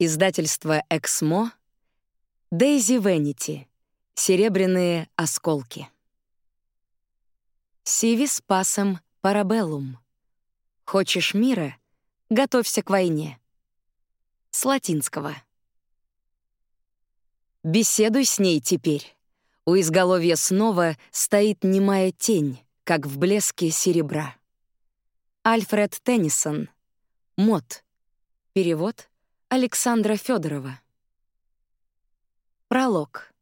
Издательство «Эксмо», Дейзи Венити, «Серебряные осколки». Сивис пасом парабеллум. Хочешь мира — готовься к войне. С латинского. Беседуй с ней теперь. У изголовья снова стоит немая тень, как в блеске серебра. Альфред Теннисон. Мод. Перевод Александра Федорова. Пролог.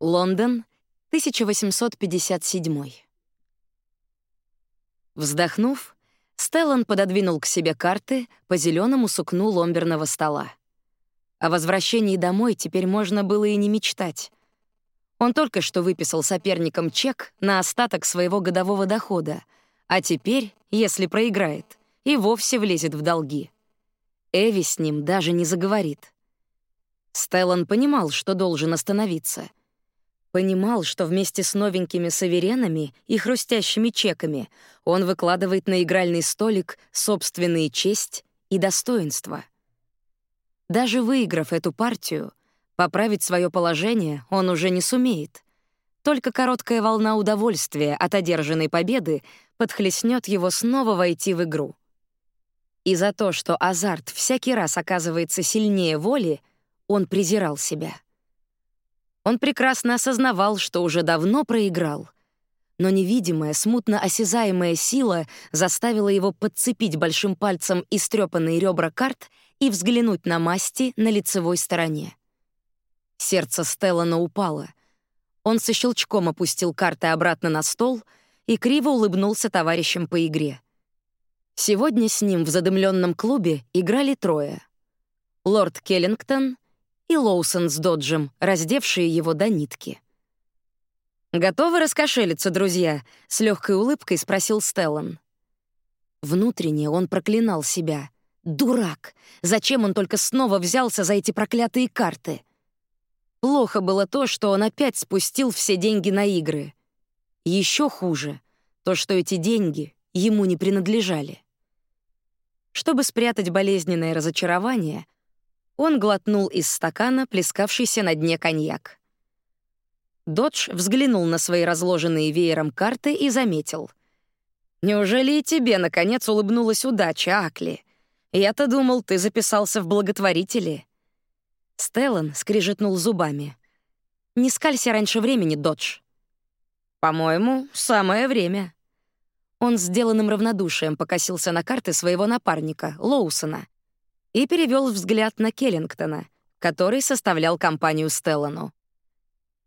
Лондон, 1857. Вздохнув, Стеллан пододвинул к себе карты по зеленому сукну ломберного стола. О возвращении домой теперь можно было и не мечтать. Он только что выписал соперникам чек на остаток своего годового дохода, а теперь, если проиграет, и вовсе влезет в долги. Эви с ним даже не заговорит. Стеллан понимал, что должен остановиться. Понимал, что вместе с новенькими саверенами и хрустящими чеками он выкладывает на игральный столик собственные честь и достоинство. Даже выиграв эту партию, поправить свое положение он уже не сумеет. Только короткая волна удовольствия от одержанной победы подхлестнет его снова войти в игру. И за то, что азарт всякий раз оказывается сильнее воли, он презирал себя. Он прекрасно осознавал, что уже давно проиграл, но невидимая, смутно осязаемая сила заставила его подцепить большим пальцем истрепанные ребра карт и взглянуть на масти на лицевой стороне. Сердце Стеллана упало. Он со щелчком опустил карты обратно на стол и криво улыбнулся товарищам по игре — Сегодня с ним в задымленном клубе играли трое. Лорд Келлингтон и Лоусон с Доджем, раздевшие его до нитки. «Готовы раскошелиться, друзья?» — с легкой улыбкой спросил Стеллан. Внутренне он проклинал себя. «Дурак! Зачем он только снова взялся за эти проклятые карты?» Плохо было то, что он опять спустил все деньги на игры. Еще хуже — то, что эти деньги ему не принадлежали. Чтобы спрятать болезненное разочарование, он глотнул из стакана плескавшийся на дне коньяк. Додж взглянул на свои разложенные веером карты и заметил. «Неужели и тебе, наконец, улыбнулась удача, Акли? Я-то думал, ты записался в благотворители». Стеллан скрижетнул зубами. «Не скалься раньше времени, Додж». «По-моему, самое время». Он сделанным равнодушием покосился на карты своего напарника, Лоусона, и перевел взгляд на Келлингтона, который составлял компанию Стеллану.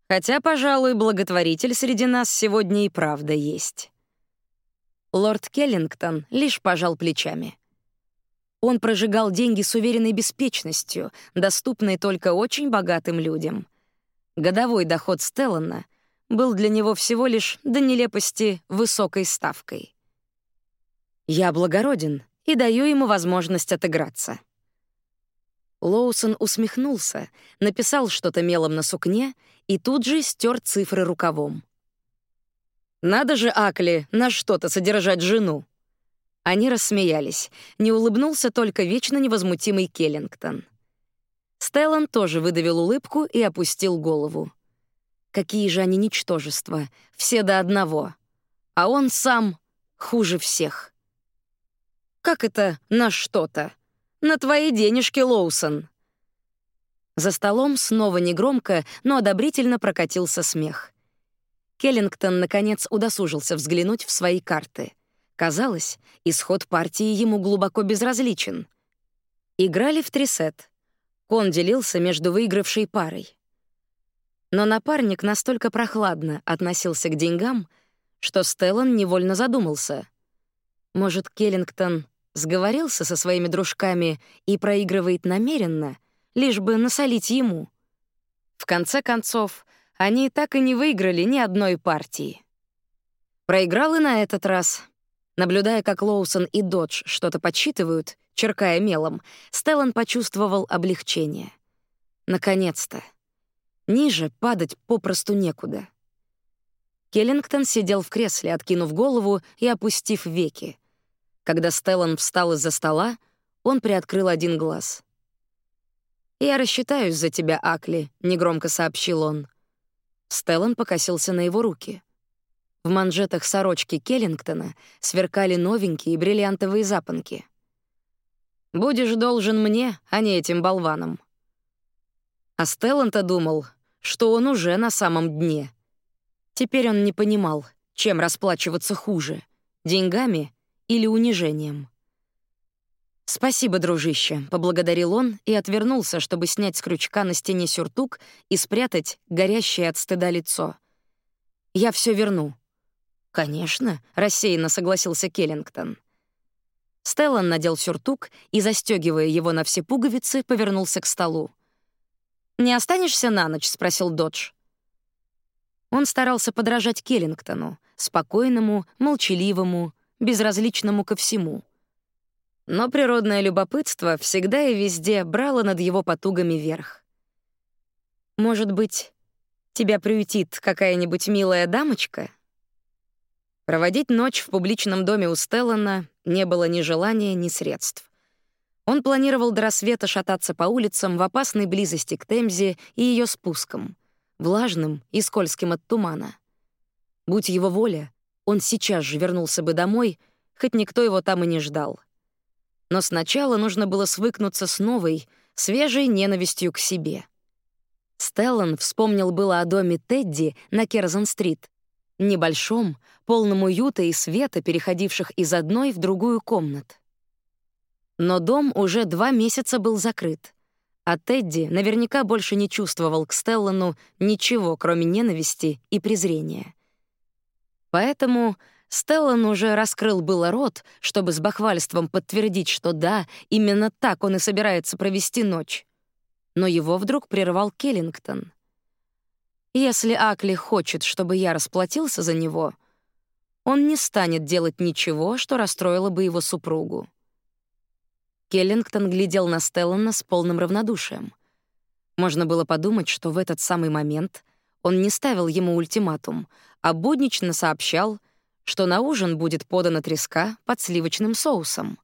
Хотя, пожалуй, благотворитель среди нас сегодня и правда есть. Лорд Келлингтон лишь пожал плечами. Он прожигал деньги с уверенной беспечностью, доступной только очень богатым людям. Годовой доход Стеллана — был для него всего лишь до нелепости высокой ставкой. «Я благороден и даю ему возможность отыграться». Лоусон усмехнулся, написал что-то мелом на сукне и тут же стер цифры рукавом. «Надо же, Акли, на что-то содержать жену!» Они рассмеялись. Не улыбнулся только вечно невозмутимый Келлингтон. Стеллан тоже выдавил улыбку и опустил голову. Какие же они ничтожества, все до одного. А он сам хуже всех. Как это на что-то? На твои денежки, Лоусон. За столом снова негромко, но одобрительно прокатился смех. Келлингтон, наконец, удосужился взглянуть в свои карты. Казалось, исход партии ему глубоко безразличен. Играли в трисет. Кон делился между выигравшей парой. Но напарник настолько прохладно относился к деньгам, что Стеллан невольно задумался. Может, Келлингтон сговорился со своими дружками и проигрывает намеренно, лишь бы насолить ему. В конце концов, они так и не выиграли ни одной партии. Проиграл и на этот раз. Наблюдая, как Лоусон и Додж что-то подсчитывают, черкая мелом, Стеллан почувствовал облегчение. Наконец-то. Ниже падать попросту некуда. Келлингтон сидел в кресле, откинув голову и опустив веки. Когда Стеллан встал из-за стола, он приоткрыл один глаз. «Я рассчитаюсь за тебя, Акли», — негромко сообщил он. Стеллан покосился на его руки. В манжетах сорочки Келлингтона сверкали новенькие бриллиантовые запонки. «Будешь должен мне, а не этим болванам». А Стеллан-то думал, что он уже на самом дне. Теперь он не понимал, чем расплачиваться хуже — деньгами или унижением. «Спасибо, дружище», — поблагодарил он и отвернулся, чтобы снять с крючка на стене сюртук и спрятать горящее от стыда лицо. «Я все верну». «Конечно», — рассеянно согласился Келлингтон. Стеллан надел сюртук и, застегивая его на все пуговицы, повернулся к столу. «Не останешься на ночь?» — спросил Додж. Он старался подражать Келлингтону, спокойному, молчаливому, безразличному ко всему — но природное любопытство всегда и везде брало над его потугами верх. «Может быть, тебя приютит какая-нибудь милая дамочка?» Проводить ночь в публичном доме у Стеллана не было ни желания, ни средств. Он планировал до рассвета шататься по улицам в опасной близости к Темзе и ее спускам, влажным и скользким от тумана. Будь его воля, он сейчас же вернулся бы домой, хоть никто его там и не ждал. Но сначала нужно было свыкнуться с новой, свежей ненавистью к себе. Стеллан вспомнил было о доме Тедди на Керзон-стрит, небольшом, полном уюта и света, переходивших из одной в другую комнат. Но дом уже два месяца был закрыт, а Тедди наверняка больше не чувствовал к Стеллану ничего, кроме ненависти и презрения. Поэтому Стеллан уже раскрыл было рот, чтобы с бахвальством подтвердить, что да, именно так он и собирается провести ночь. Но его вдруг прервал Келлингтон. «Если Акли хочет, чтобы я расплатился за него, он не станет делать ничего, что расстроило бы его супругу». Келлингтон глядел на Стеллана с полным равнодушием. Можно было подумать, что в этот самый момент он не ставил ему ультиматум, а буднично сообщал — что на ужин будет подана треска под сливочным соусом.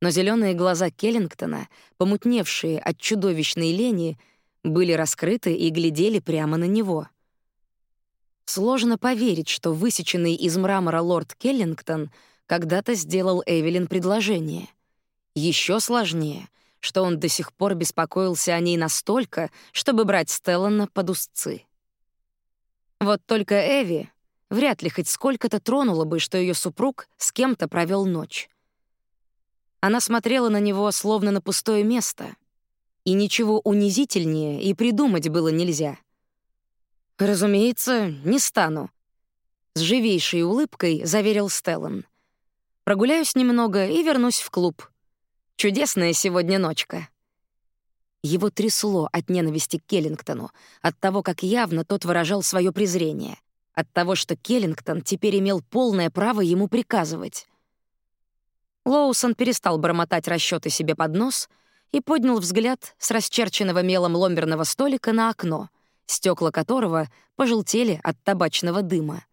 Но зеленые глаза Келлингтона, помутневшие от чудовищной лени, были раскрыты и глядели прямо на него. Сложно поверить, что высеченный из мрамора лорд Келлингтон когда-то сделал Эвелин предложение. Еще сложнее, что он до сих пор беспокоился о ней настолько, чтобы брать Стеллана под узцы. Вот только Эви вряд ли хоть сколько-то тронуло бы, что ее супруг с кем-то провел ночь. Она смотрела на него словно на пустое место, и ничего унизительнее и придумать было нельзя. «Разумеется, не стану», — с живейшей улыбкой заверил Стеллан. «Прогуляюсь немного и вернусь в клуб. Чудесная сегодня ночка». Его трясло от ненависти к Келлингтону, от того, как явно тот выражал свое презрение от того, что Келлингтон теперь имел полное право ему приказывать. Лоусон перестал бормотать расчеты себе под нос и поднял взгляд с расчерченного мелом ломберного столика на окно, стекла которого пожелтели от табачного дыма.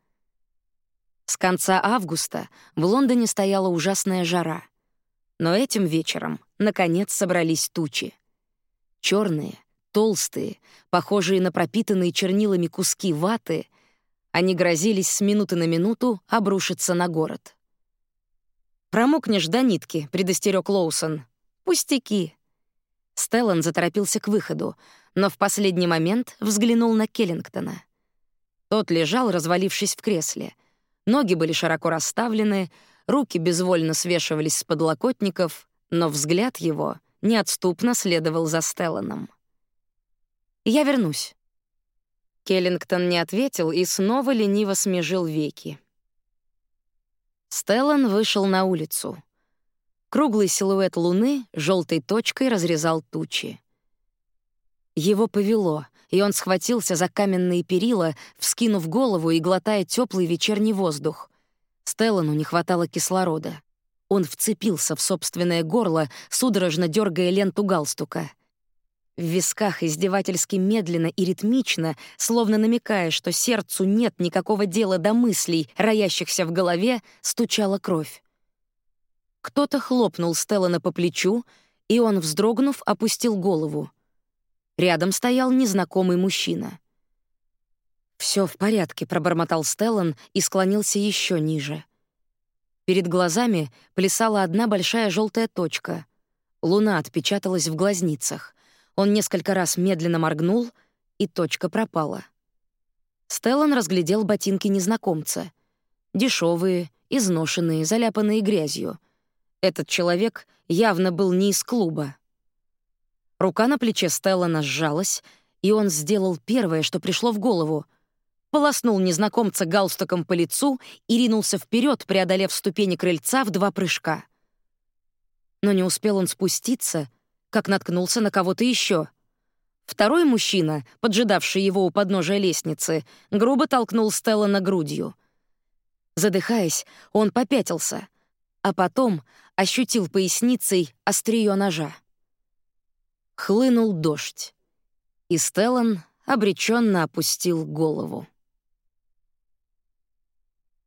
С конца августа в Лондоне стояла ужасная жара. Но этим вечером, наконец, собрались тучи. Черные, толстые, похожие на пропитанные чернилами куски ваты — они грозились с минуты на минуту обрушиться на город. «Промокнешь до нитки», — предостерег Лоусон. «Пустяки». Стеллан заторопился к выходу, но в последний момент взглянул на Келлингтона. Тот лежал, развалившись в кресле. Ноги были широко расставлены, руки безвольно свешивались с подлокотников, но взгляд его неотступно следовал за Стелланом. «Я вернусь». Келлингтон не ответил и снова лениво смежил веки. Стеллан вышел на улицу. Круглый силуэт луны желтой точкой разрезал тучи. Его повело, и он схватился за каменные перила, вскинув голову и глотая теплый вечерний воздух. Стеллану не хватало кислорода. Он вцепился в собственное горло, судорожно дергая ленту галстука. В висках издевательски медленно и ритмично, словно намекая, что сердцу нет никакого дела до мыслей, роящихся в голове, стучала кровь. Кто-то хлопнул Стеллана по плечу, и он, вздрогнув, опустил голову. Рядом стоял незнакомый мужчина. Все в порядке», — пробормотал Стеллан и склонился еще ниже. Перед глазами плясала одна большая желтая точка. Луна отпечаталась в глазницах. Он несколько раз медленно моргнул, и точка пропала. Стеллан разглядел ботинки незнакомца. Дешевые, изношенные, заляпанные грязью. Этот человек явно был не из клуба. Рука на плече Стеллана сжалась, и он сделал первое, что пришло в голову — полоснул незнакомца галстуком по лицу и ринулся вперед, преодолев ступени крыльца в два прыжка. Но не успел он спуститься, как наткнулся на кого-то еще. Второй мужчина, поджидавший его у подножия лестницы, грубо толкнул Стеллана грудью. Задыхаясь, он попятился, а потом ощутил поясницей острие ножа. Хлынул дождь, и Стеллан обреченно опустил голову.